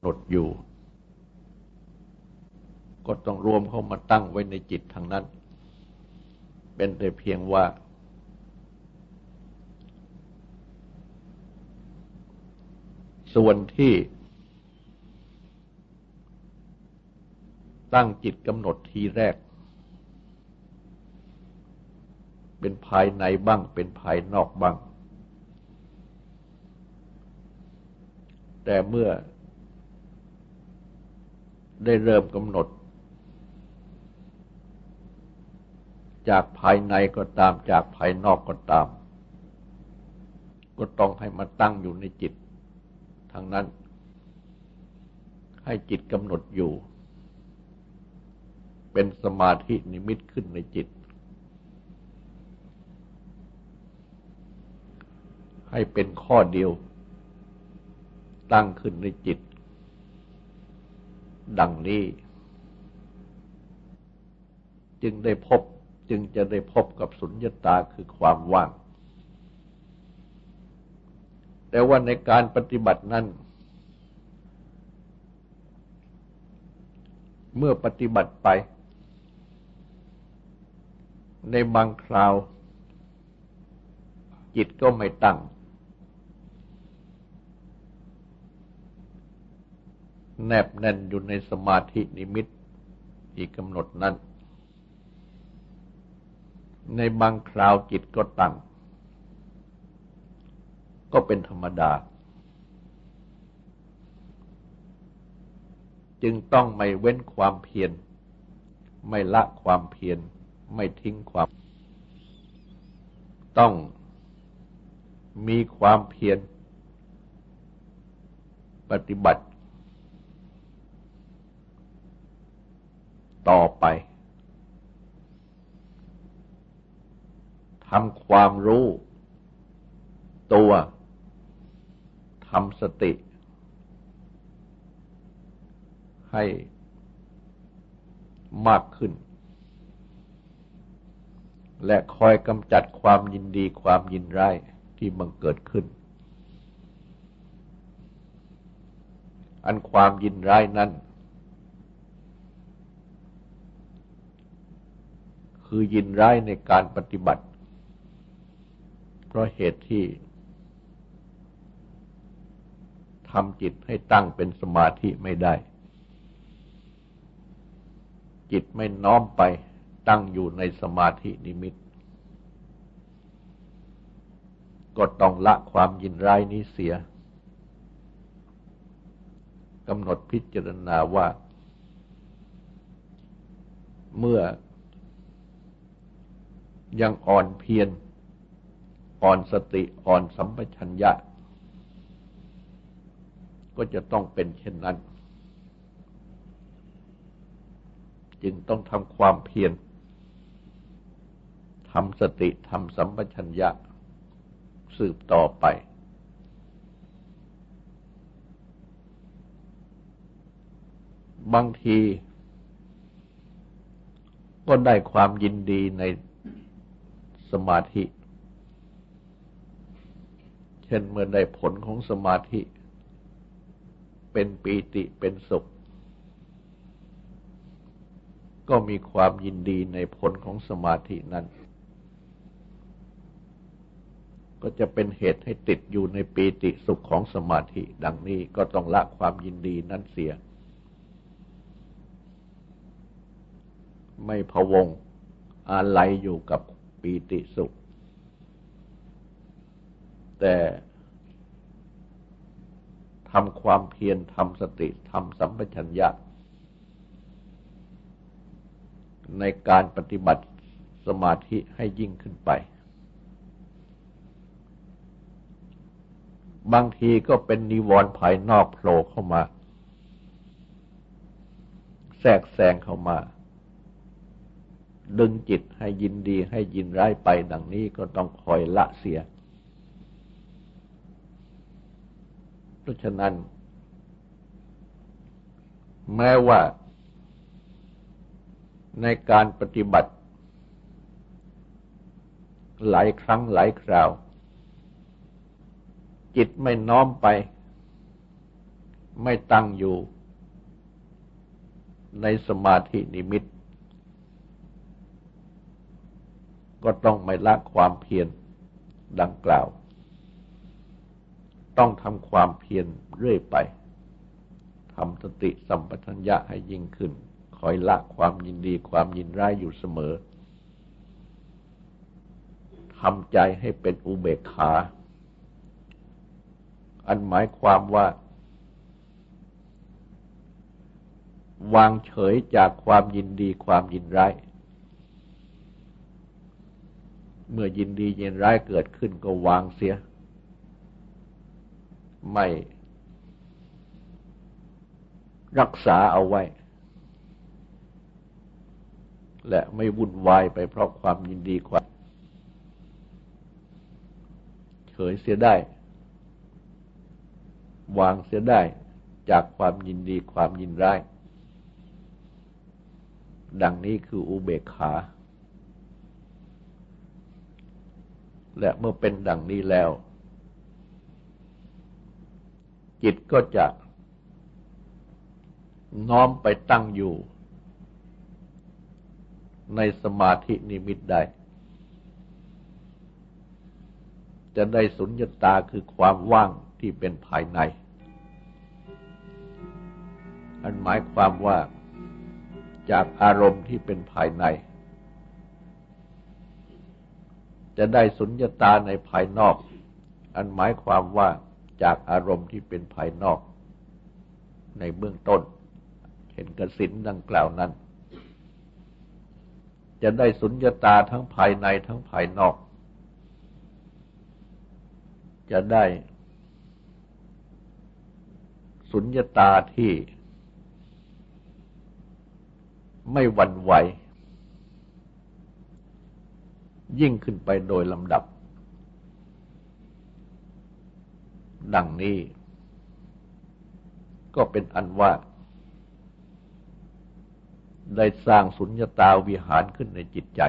หนดอยู่ ก็ต้องรวมเข้ามาตั้งไว้ในจิตทางนั้น เป็นแต่เพียงว่า ส่วนที่ ตั้งจิตกำหนดทีแรก เป็นภายในบ้างเป็นภายนอกบ้าง แต่เมื่อ ได้เริ่มกำหนด จากภายในก็ตามจากภายนอกก็ตาม ก็ต้องให้มาตั้งอยู่ในจิตทางนั้น ให้จิตกำหนดอยู่ เป็นสมาธินิมิตขึ้นในจิต ให้เป็นข้อเดียว ตั้งขึ้นในจิต ดังนี้ จึงได้พบจึงจะได้พบกับสุญญตาคือความว่าง แต่ว่าในการปฏิบัตินั้น เมื่อปฏิบัติไป ในบางคราว จิตก็ไม่ตั้ง แนบแน่นอยู่ในสมาธินิมิตที่กำหนดนั้น ในบางคราวจิตก็ตั้ง ก็เป็นธรรมดา จึงต้องไม่เว้นความเพียร ไม่ละความเพียร ไม่ทิ้งความ ต้องมีความเพียรปฏิบัติ ต่อไปทำความรู้ ตัวทำสติ ให้มากขึ้น และคอยกำจัดความยินดีความยินร้ายที่บังเกิดขึ้น อันความยินร้ายนั้น คือยินร้ายในการปฏิบัติ เพราะเหตุที่ทำจิตให้ตั้งเป็นสมาธิไม่ได้ จิตไม่น้อมไปตั้งอยู่ในสมาธินิมิต ก็ต้องละความยินร้ายนี้เสียกำหนดพิจารณาว่า เมื่อ ยังอ่อนเพียรอ่อนสติอ่อนสัมปชัญญะ ก็จะต้องเป็นเช่นนั้น จึงต้องทำความเพียรทำสติทำสัมปชัญญะ สืบต่อไป บางที ก็ได้ความยินดีใน สมาธิ เช่นเมื่อได้ผลของสมาธิ เป็นปีติเป็นสุข ก็มีความยินดีในผลของสมาธินั้น ก็จะเป็นเหตุให้ติดอยู่ในปีติสุขของสมาธิ ดังนี้ก็ต้องละความยินดีนั้นเสีย ไม่พะวงอาลัยอยู่กับ ปีติสุข แต่ทำความเพียรทำสติทำสัมปชัญญะในการปฏิบัติสมาธิให้ยิ่งขึ้นไป บางทีก็เป็นนิวรณ์ภายนอกโผล่เข้ามา แทรกแซงเข้ามา ดึงจิตให้ยินดีให้ยินร้ายไปดังนี้ก็ต้องคอยละเสีย เพราะฉะนั้น แม้ว่าในการปฏิบัติ หลายครั้งหลายคราว จิตไม่น้อมไป ไม่ตั้งอยู่ ในสมาธินิมิต ก็ต้องไม่ละความเพียรดังกล่าว ต้องทำความเพียรเรื่อยไปทำสติสัมปชัญญะให้ยิ่งขึ้น คอยละความยินดีความยินร้ายอยู่เสมอทำใจให้เป็นอุเบกขา อันหมายความว่า วางเฉยจากความยินดีความยินร้าย เมื่อยินดียินร้ายเกิดขึ้นก็วางเสีย ไม่รักษาเอาไว้ และไม่วุ่นวายไปเพราะความยินดีความเฉยเสียได้ วางเสียได้จากความยินดีความยินร้าย ดังนี้คืออุเบกขา และเมื่อเป็นดังนี้แล้ว จิตก็จะน้อมไปตั้งอยู่ ในสมาธินิมิตได้ จะได้สุญญตาคือความว่างที่เป็นภายใน อันหมายความว่าจากอารมณ์ที่เป็นภายใน จะได้สุญญตาในภายนอก อันหมายความว่าจากอารมณ์ที่เป็นภายนอกในเบื้องต้น เห็นกสินดังกล่าวนั้น จะได้สุญญตาทั้งภายในทั้งภายนอก จะได้สุญญตาที่ไม่หวั่นไหว ยิ่งขึ้นไปโดยลำดับ ดังนี้ ก็เป็นอันว่า ได้สร้างสุญญตาวิหารขึ้นในจิตใจ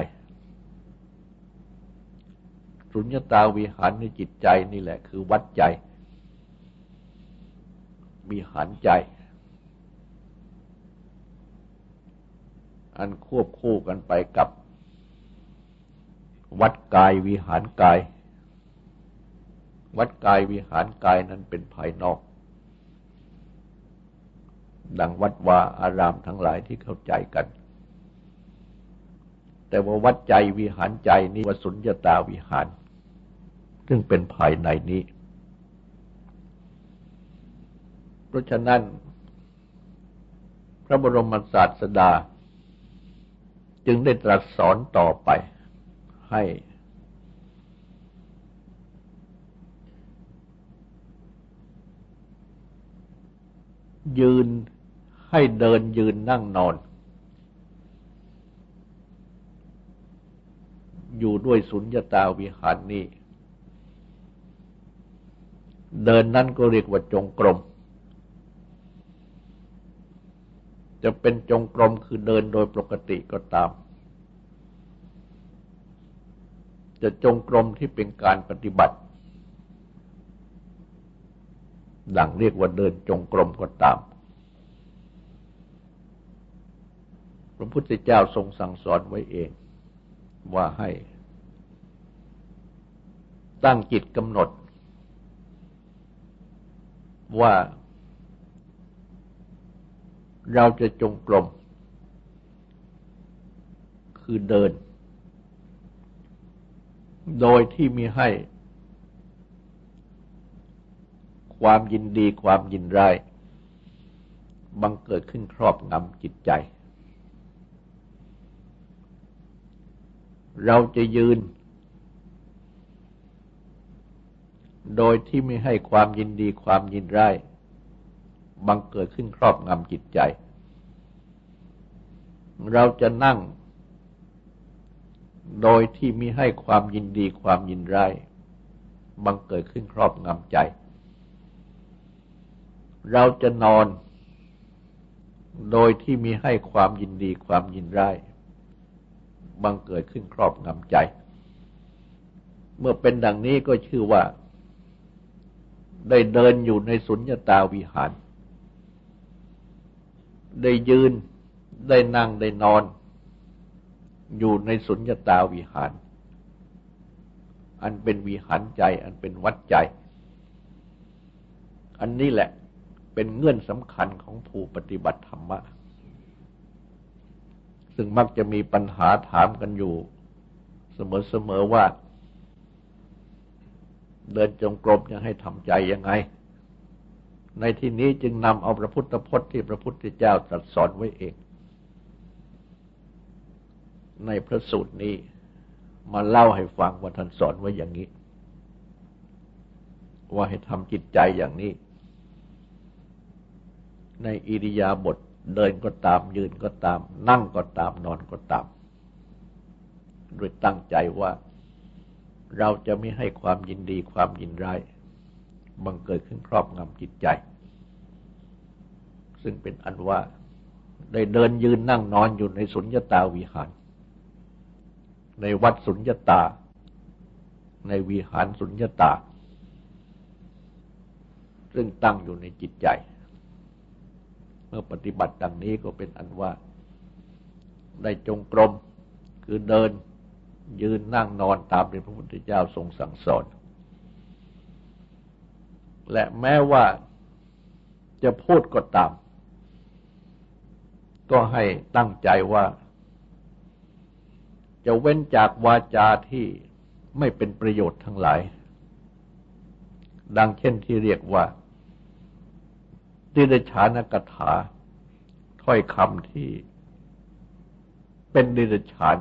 สุญญตาวิหารในจิตใจนี่แหละคือวัดใจ วิหารใจ อันควบคู่กันไปกับ วัดกายวิหารกาย วัดกายวิหารกายนั้นเป็นภายนอก ดังวัดวาอารามทั้งหลายที่เข้าใจกัน แต่ว่าวัดใจวิหารใจนี่วสุญญตาวิหาร ซึ่งเป็นภายในนี้ เพราะฉะนั้น พระบรมศาสดา จึงได้ตรัสสอนต่อไป ให้ ยืนให้เดินยืนนั่งนอน อยู่ด้วยสุญญตาวิหารนี้ เดินนั่นก็เรียกว่าจงกรมจะเป็นจงกรมคือเดินโดยปกติก็ตาม จะจงกรมที่เป็นการปฏิบัติ ดังเรียกว่าเดินจงกรมก็ตาม พระพุทธเจ้าทรงสั่งสอนไว้เองว่าให้ ตั้งจิตกำหนด ว่าเราจะจงกรม คือเดิน โดยที่มีให้ ความยินดีความยินร้ายบังเกิดขึ้นครอบงำจิตใจ เราจะยืน โดยที่ไม่ให้ความยินดีความยินร้ายบังเกิดขึ้นครอบงำจิตใจ เราจะนั่ง โดยที่มีให้ความยินดีความยินร้ายบังเกิดขึ้นครอบงำใจ เราจะนอน โดยที่มีให้ความยินดีความยินร้ายบังเกิดขึ้นครอบงำใจ เมื่อเป็นดังนี้ก็ชื่อว่า ได้เดินอยู่ในสุญญตาวิหาร ได้ยืนได้นั่งได้นอน อยู่ในสุญญตาวิหาร อันเป็นวิหารใจ อันเป็นวัดใจ อันนี้แหละเป็นเงื่อนสำคัญของผู้ปฏิบัติธรรมะ ซึ่งมักจะมีปัญหาถามกันอยู่ เสมอๆว่า เดินจงกรมจะให้ทำใจยังไง ในที่นี้จึงนำเอาพระพุทธพจน์ที่พระพุทธเจ้าตรัสสอนไว้เอง ในพระสูตรนี้ มาเล่าให้ฟังว่าท่านสอนไว้อย่างนี้ ว่าให้ทำจิตใจอย่างนี้ ในอิริยาบถเดินก็ตาม ยืนก็ตาม นั่งก็ตาม นอนก็ตาม โดยตั้งใจว่าเราจะไม่ให้ความยินดีความยินร้ายบังเกิดขึ้นครอบงำจิตใจ ซึ่งเป็นอันว่า ได้เดินยืนนั่งนอนอยู่ในสุญญตาวิหาร ในวัดสุญญตา ในวิหารสุญญตา ซึ่งตั้งอยู่ในจิตใจ เมื่อปฏิบัติดังนี้ก็เป็นอันว่า ได้จงกรมคือเดินยืนนั่งนอนตามที่พระพุทธเจ้าทรงสั่งสอน และแม้ว่าจะพูดก็ตาม ก็ให้ตั้งใจว่า จะเว้นจากวาจาที่ไม่เป็นประโยชน์ทั้งหลาย ดังเช่นที่เรียกว่าดิเดชานกถา ถ้อยคำที่เป็นดิเดชาน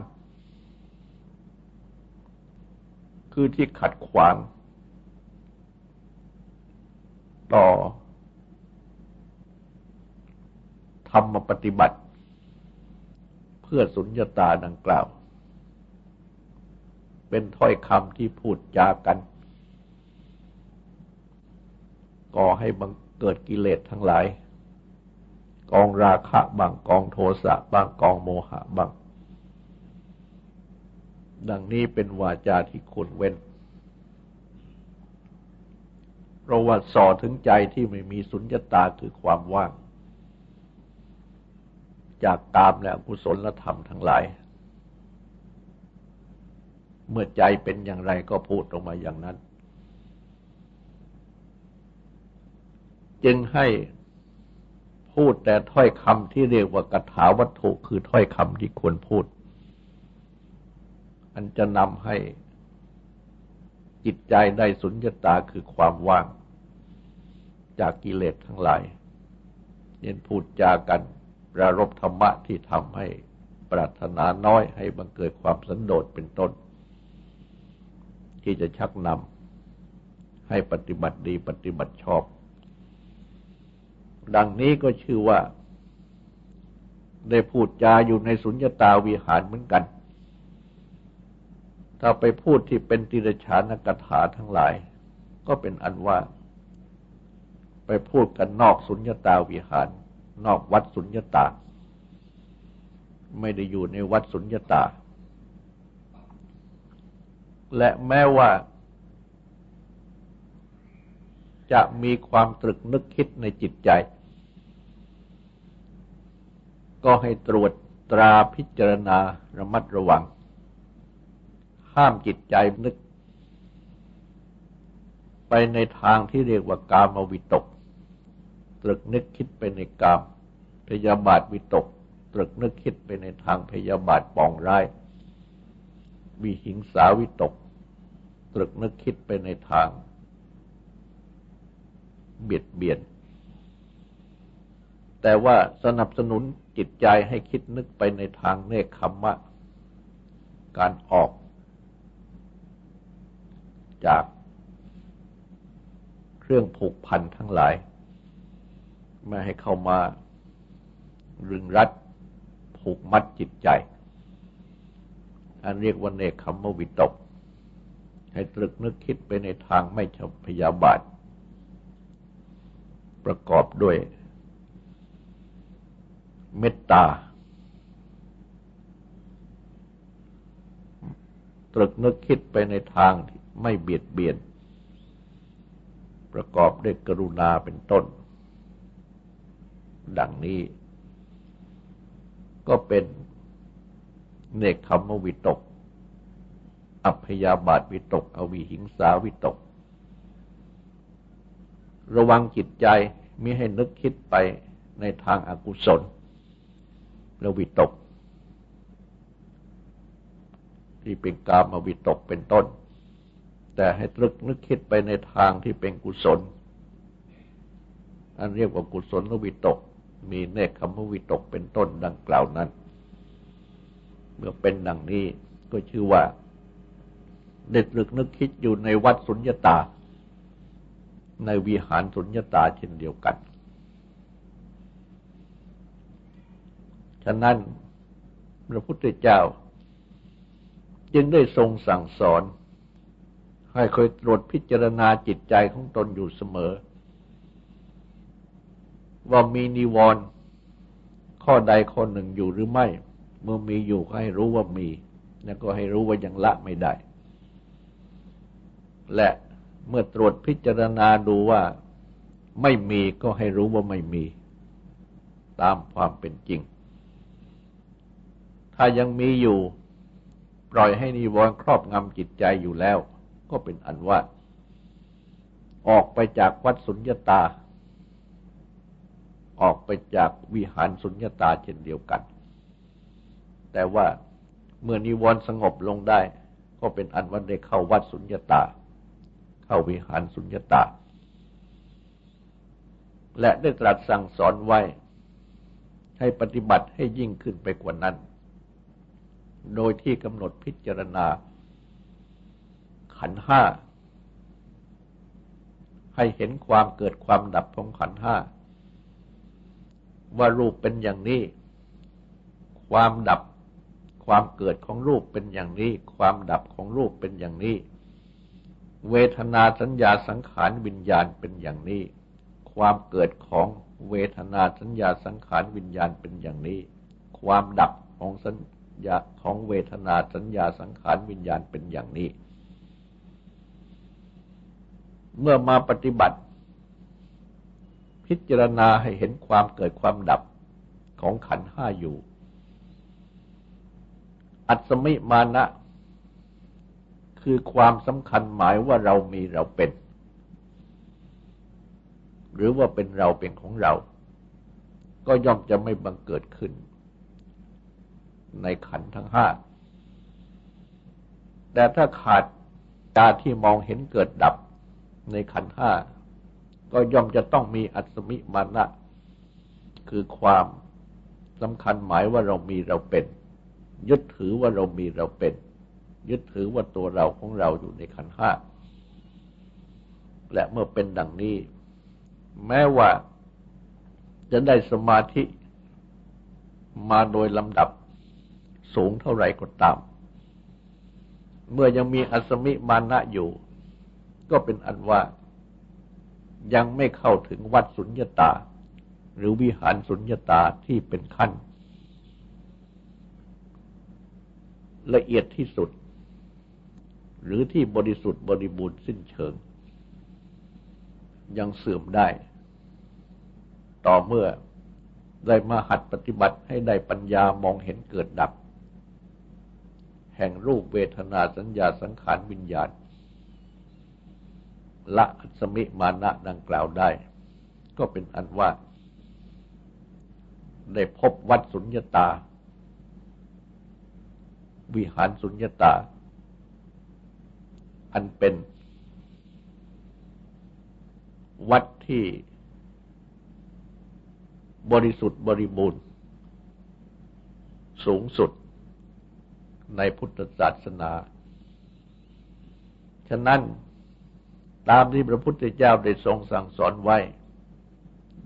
คือที่ขัดขวาง ต่อ ธรรมปฏิบัติ เพื่อสุญญาตาดังกล่าว เป็นถ้อยคำที่พูดจากัน ก่อให้บังเกิดกิเลสทั้งหลาย กองราคะบางกองโทสะบางกองโมหะบางดังนี้เป็นวาจาที่ควรเว้นเพราะว่าส่อถึงใจที่ไม่มีสุญญตาคือความว่าง จากกามและกุศลธรรมทั้งหลาย เมื่อใจเป็นอย่างไรก็พูดออกมาอย่างนั้น จึงให้พูดแต่ถ้อยคำที่เรียกว่ากถาวัตถุคือถ้อยคำที่ควรพูด อันจะนำให้จิตใจได้สุญญตาคือความว่าง จากกิเลสทั้งหลายเน้นพูดจากันประรบธรรมะที่ทำให้ปรารถนาน้อยให้บังเกิดความสันโดษเป็นต้น ที่จะชักนำให้ปฏิบัติดีปฏิบัติชอบ ดังนี้ก็ชื่อว่า ได้พูดจาอยู่ในสุญญตาวิหารเหมือนกัน ถ้าไปพูดที่เป็นติรชานกถาทั้งหลาย ก็เป็นอันว่า ไปพูดกันนอกสุญญตาวิหาร นอกวัดสุญญตา ไม่ได้อยู่ในวัดสุญญตา และแม้ว่า จะมีความตรึกนึกคิดในจิตใจ ก็ให้ตรวจตราพิจารณาระมัดระวัง ห้ามจิตใจนึก ไปในทางที่เรียกว่ากามวิตก ตรึกนึกคิดไปในกาม พยาบาทวิตก ตรึกนึกคิดไปในทางพยาบาทปองร้าย วิหิงสาวิตก ตรึกนึกคิดไปในทาง เบียดเบียน แต่ว่าสนับสนุนจิตใจให้คิดนึกไปในทางเนคขมมะ การออก จากเครื่องผูกพันทั้งหลาย ไม่ให้เข้ามารึงรัดผูกมัดจิตใจ อันเรียกว่าเนคขมมวิตก ให้ตรึกนึกคิดไปในทางไม่ชพยาบาท ประกอบด้วย เมตตา ตรึกนึกคิดไปในทางไม่เบียดเบียน ประกอบด้วยกรุณาเป็นต้น ดังนี้ ก็เป็น เนกธรรมวิตก อัพยาบาทวิตก อวิหิงสาวิตก ระวังจิตใจมิให้นึกคิดไปในทางอากุศลและวิตก ที่เป็นกามวิตกเป็นต้น แต่ให้ตรึกนึกคิดไปในทางที่เป็นกุศล อันเรียกว่ากุศลวิตก มีเนคขมวิตกเป็นต้นดังกล่าวนั้น เมื่อเป็นดังนี้ก็ชื่อว่าเด็ดลึกนึกคิดอยู่ในวัดสุญญตา ในวิหารสุญญตาเช่นเดียวกัน ฉะนั้นพระพุทธเจ้า จึงได้ทรงสั่งสอน ให้คอยตรวจพิจารณาจิตใจของตนอยู่เสมอ ว่ามีนิวรณ์ข้อใดข้อหนึ่งอยู่หรือไม่ เมื่อมีอยู่ก็ให้รู้ว่ามี แล้วก็ให้รู้ว่ายังละไม่ได้ และเมื่อตรวจพิจารณาดูว่าไม่มีก็ให้รู้ว่าไม่มี ตามความเป็นจริง ถ้ายังมีอยู่ ปล่อยให้นิวรณ์ครอบงำจิตใจอยู่แล้ว ก็เป็นอันว่า ออกไปจากวัดสุญญตา ออกไปจากวิหารสุญญตาเช่นเดียวกัน แต่ว่าเมื่อนิวรณ์สงบลงได้ ก็เป็นอันว่าได้เข้าวัดสุญญตา เข้าวิหารสุญญตา และได้ตรัสสั่งสอนไว้ ให้ปฏิบัติให้ยิ่งขึ้นไปกว่านั้น โดยที่กำหนดพิจารณา ขันห้า ให้เห็นความเกิดความดับของขันห้าว่ารูปเป็นอย่างนี้ ความดับ ความเกิดของรูปเป็นอย่างนี้ ความดับของรูปเป็นอย่างนี้ เวทนาสัญญาสังขารวิญญาณเป็นอย่างนี้ ความเกิดของเวทนาสัญญาสังขารวิญญาณเป็นอย่างนี้ ความดับของสัญญาของเวทนาสัญญาสังขารวิญญาณเป็นอย่างนี้ เมื่อมาปฏิบัติ พิจารณาให้เห็นความเกิดความดับของขันห้าอยู่ อัศมิมานะ คือความสำคัญหมายว่าเรามีเราเป็น หรือว่าเป็นเราเป็นของเรา ก็ย่อมจะไม่บังเกิดขึ้น ในขันทั้งห้า แต่ถ้าขาดตาที่มองเห็นเกิดดับในขันห้า ก็ย่อมจะต้องมีอัศมิมานะ คือความสำคัญหมายว่าเรามีเราเป็น ยึดถือว่าเรามีเราเป็น ยึดถือว่าตัวเราของเราอยู่ในขันห้าและเมื่อเป็นดังนี้ แม้ว่าจะได้สมาธิมาโดยลำดับสูงเท่าไรก็ตาม เมื่อยังมีอัศมิมานะอยู่ ก็เป็นอันว่ายังไม่เข้าถึงวัดสุญญตา หรือวิหารสุญญตาที่เป็นขั้น ละเอียดที่สุด หรือที่บริสุทธิ์บริบูรณ์สิ้นเชิง ยังเสื่อมได้ ต่อเมื่อได้มาหัดปฏิบัติให้ได้ปัญญามองเห็นเกิดดับ แห่งรูปเวทนาสัญญาสังขารวิญญาณ ละสมิมานะดังกล่าวได้ ก็เป็นอันว่า ได้พบวัดสุญญตา วิหารสุญญตา อันเป็น วัดที่บริสุทธิ์บริบูรณ์ สูงสุดในพุทธศาสนา ฉะนั้นตามที่พระพุทธเจ้าได้ทรงสั่งสอนไว้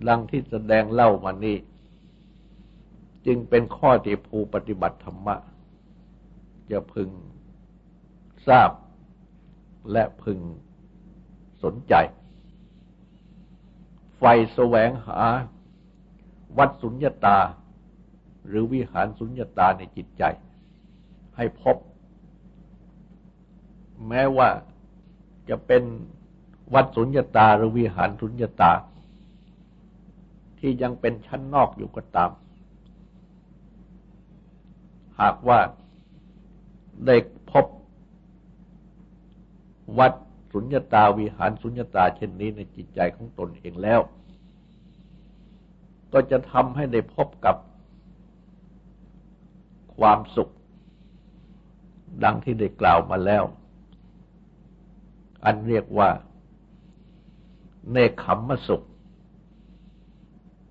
ดังที่แสดงเล่ามานี้ จึงเป็นข้อที่ผู้ปฏิบัติธรรมะ จะพึงทราบและพึงสนใจ ไฟแสวงหาวัดสุญญตา หรือวิหารสุญญตาในจิตใจ ให้พบ แม้ว่าจะเป็นวัดสุญญตาหรือวิหารสุญญตา ที่ยังเป็นชั้นนอกอยู่ก็ตาม หากว่า ได้พบวัดสุญญตาวิหารสุญญตาเช่นนี้ในจิตใจของตนเองแล้ว ก็จะทำให้ได้พบกับความสุข ดังที่ได้กล่าวมาแล้ว อันเรียกว่า เนคขมมสุข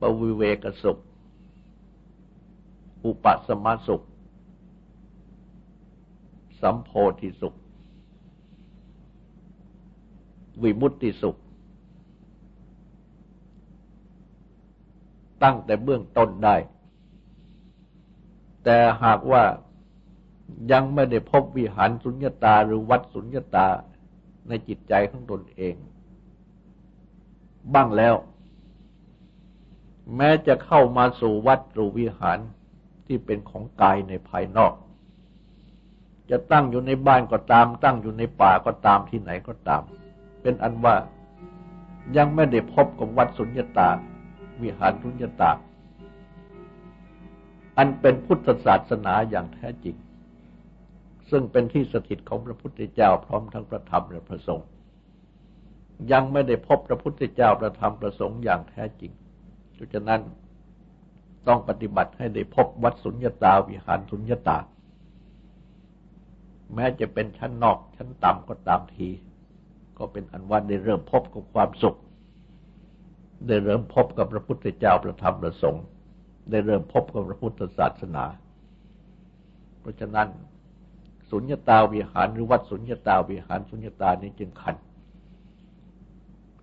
ปวิเวกสุข อุปสมสุข สัมโพธิสุข วิมุตติสุข ตั้งแต่เบื้องต้นได้ แต่หากว่ายังไม่ได้พบวิหารสุญญตาหรือวัดสุญญตาในจิตใจของตนเอง บ้างแล้ว แม้จะเข้ามาสู่วัดหรือวิหารที่เป็นของกายในภายนอก จะตั้งอยู่ในบ้านก็ตาม ตั้งอยู่ในป่าก็ตามที่ไหนก็ตาม เป็นอันว่ายังไม่ได้พบกับวัดสุญญตา วิหารสุญญตา อันเป็นพุทธศาสนาอย่างแท้จริง ซึ่งเป็นที่สถิตของพระพุทธเจ้าพร้อมทั้งพระธรรมและพระสงฆ์ยังไม่ได้พบพระพุทธเจ้าพระธรรมพระสงฆ์อย่างแท้จริงดังนั้นต้องปฏิบัติให้ได้พบวัดสุญญตาวิหารสุญญตา แม้จะเป็นชั้นนอกชั้นต่ำก็ตามที ก็เป็นอันว่าได้เริ่มพบกับความสุข ได้เริ่มพบกับพระพุทธเจ้าพระธรรมพระสงฆ์ได้เริ่มพบกับพระพุทธศาสนา เพราะฉะนั้น สุญญตาวิหารหรือวัดสุญญตาวิหารสุญญตานี้จึงขัน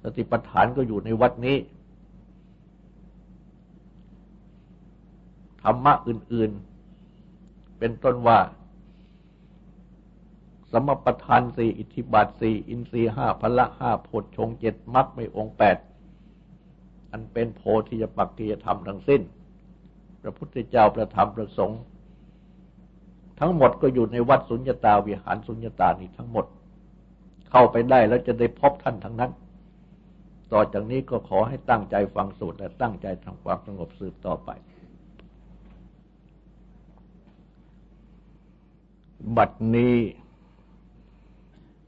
สติปัฏฐานก็อยู่ในวัดนี้ ธรรมะอื่น ๆ เป็นต้นว่า สมปทานสี่อิทธิบาทสี่อินทรีห้าพละห้าโพชฌงเจ็ดมัคไม่องแปดอันเป็นโพธิยปักกิยธรรมทั้งสิ้น พระพุทธเจ้าประธรรมประสงค์ ทั้งหมดก็อยู่ในวัดสุญญตาวิหารสุญญตานี้ทั้งหมด เข้าไปได้แล้วจะได้พบท่านทั้งนั้น ต่อจากนี้ก็ขอให้ตั้งใจฟังสูตรและตั้งใจทำความสงบสืบต่อไป บัดนี้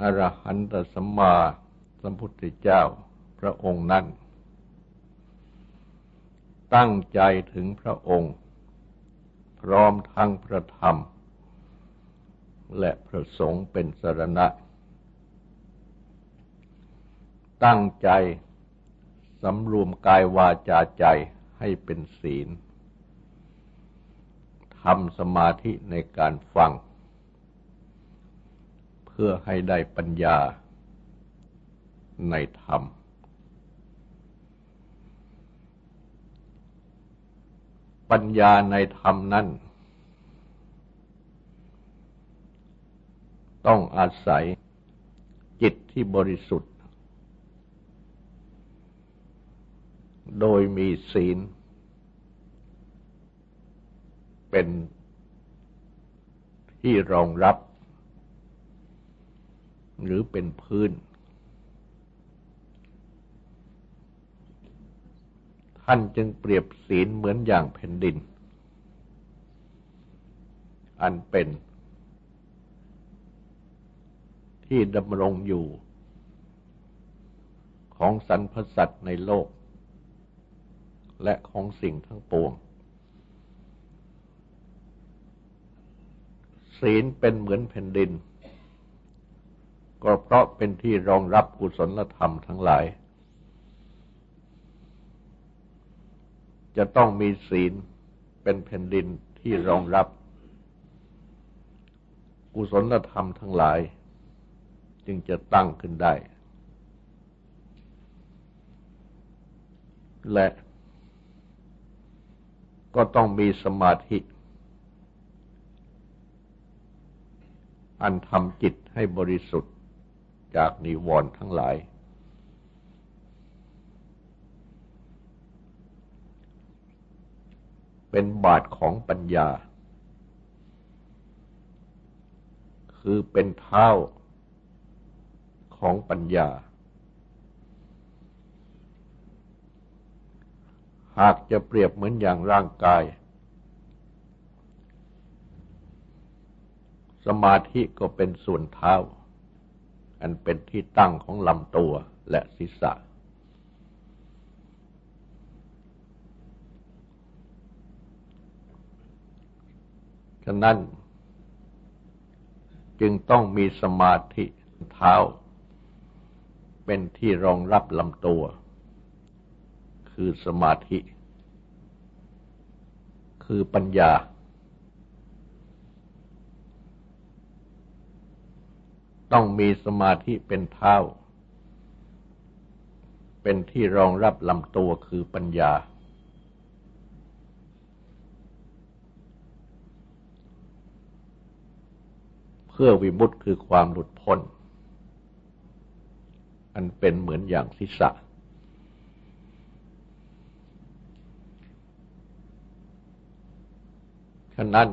อรหันตสัมมาสัมพุทธเจ้าพระองค์นั้น ตั้งใจถึงพระองค์ พร้อมทั้งพระธรรม และพระสงฆ์เป็นสรณะ ตั้งใจสำรวมกายวาจาใจให้เป็นศีลทำสมาธิในการฟัง พื่อให้ได้ปัญญาในธรรม ปัญญาในธรรมนั้น ต้องอาศัยจิตที่บริสุทธิ์ โดยมีศีล เป็นที่รองรับ หรือเป็นพื้น ท่านจึงเปรียบศีลเหมือนอย่างแผ่นดิน อันเป็น ที่ดำรงอยู่ของสรรพสัตว์ในโลก และของสิ่งทั้งปวง ศีลเป็นเหมือนแผ่นดิน ก็เพราะเป็นที่รองรับกุศลธรรมทั้งหลาย จะต้องมีศีลเป็นแผ่นดินที่รองรับ กุศลธรรมทั้งหลาย จึงจะตั้งขึ้นได้ และก็ต้องมีสมาธิ อันทำจิตให้บริสุทธิ์ จากนิวรณ์ทั้งหลาย เป็นบาทของปัญญา คือเป็นเท้าของปัญญา หากจะเปรียบเหมือนอย่างร่างกาย สมาธิก็เป็นส่วนเท้า อันเป็นที่ตั้งของลำตัวและศีรษะ ฉะนั้น จึงต้องมีสมาธิเท้า เป็นที่รองรับลำตัว คือสมาธิ คือปัญญา ต้องมีสมาธิเป็นเท้า เป็นที่รองรับลำตัวคือปัญญา เพื่อวิมุตติคือความหลุดพ้น อันเป็นเหมือนอย่างศีรษะฉะนั้น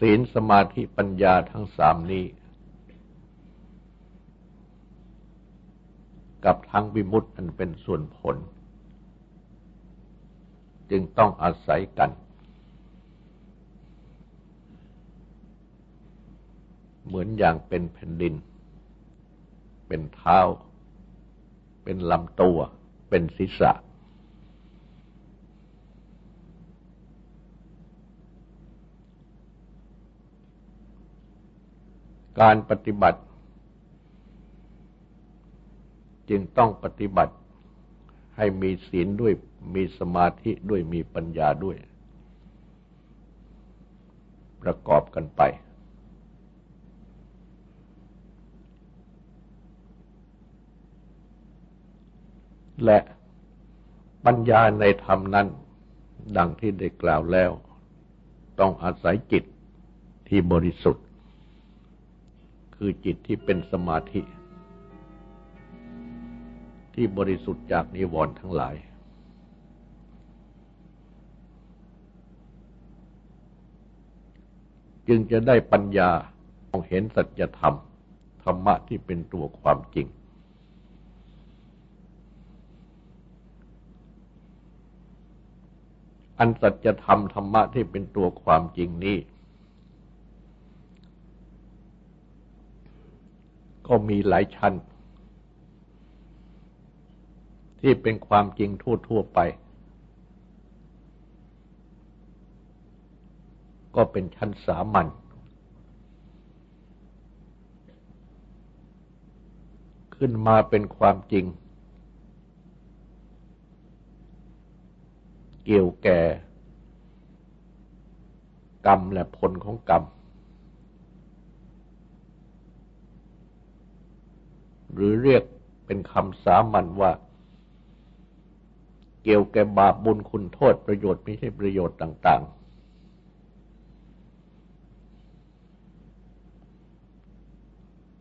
ศีลสมาธิปัญญาทั้งสามนี้ กับทั้งวิมุตติอันเป็นส่วนผล จึงต้องอาศัยกัน เหมือนอย่างเป็นแผ่นดิน เป็นเท้า เป็นลำตัว เป็นศีรษะ การปฏิบัติ จึงต้องปฏิบัติให้มีศีลด้วยมีสมาธิด้วยมีปัญญาด้วย ประกอบกันไป และปัญญาในธรรมนั้น ดังที่ได้กล่าวแล้ว ต้องอาศัยจิตที่บริสุทธิ์ คือจิตที่เป็นสมาธิ ที่บริสุทธิ์จากนิวรณ์ทั้งหลาย จึงจะได้ปัญญามองเห็นสัจธรรม ธรรมะที่เป็นตัวความจริง อันสัจธรรมธรรมะที่เป็นตัวความจริงนี้ ก็มีหลายชั้น ที่เป็นความจริงทั่ว ๆ ไป ก็เป็นชั้นสามัญขึ้นมาเป็นความจริง เกี่ยวแก่กรรมและผลของกรรม หรือเรียกเป็นคำสามัญว่า เกี่ยวแก่บาปบุญคุณโทษประโยชน์ไม่ใช่ประโยชน์ต่าง ๆ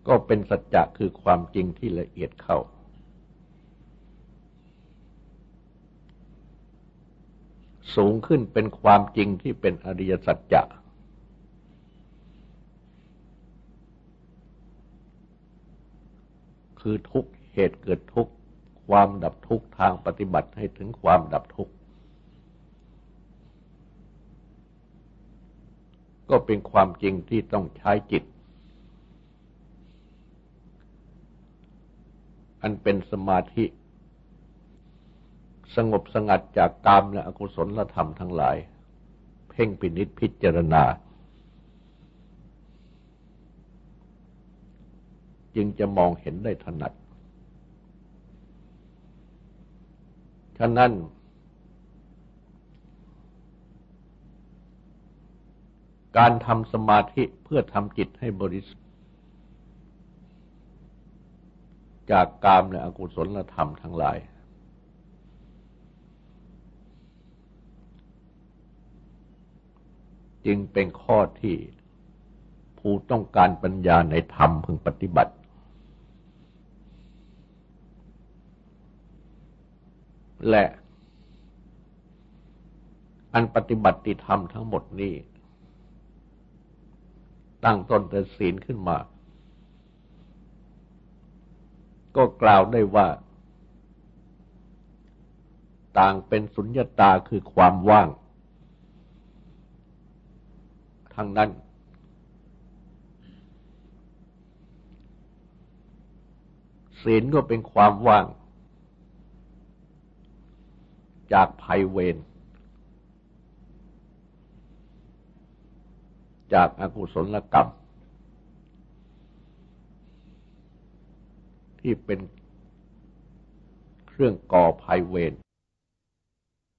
ก็เป็นสัจจะคือความจริงที่ละเอียดเข้า สูงขึ้นเป็นความจริงที่เป็นอริยสัจจะ คือทุกเหตุเกิดทุกความดับทุกทางปฏิบัติให้ถึงความดับทุกก็เป็นความจริงที่ต้องใช้จิต อันเป็นสมาธิ สงบสงัดจากกามและอกุศลธรรมทั้งหลาย เพ่งปินิษพิจารณา จึงจะมองเห็นได้ถนัด ฉะนั้น การทำสมาธิเพื่อทำจิตให้บริสุทธิ์จากกามในอกุศลธรรมทั้งหลาย จึงเป็นข้อที่ผู้ต้องการปัญญาในธรรมพึงปฏิบัติ และอันปฏิบัติธรรมทั้งหมดนี้ ตั้งต้นแต่ศีลขึ้นมา ก็กล่าวได้ว่า ต่างเป็นสุญญตาคือความว่าง ทั้งนั้น ศีลก็เป็นความว่าง จากภัยเวร จากอากุศลกรรม ที่เป็นเครื่องก่อภัยเวร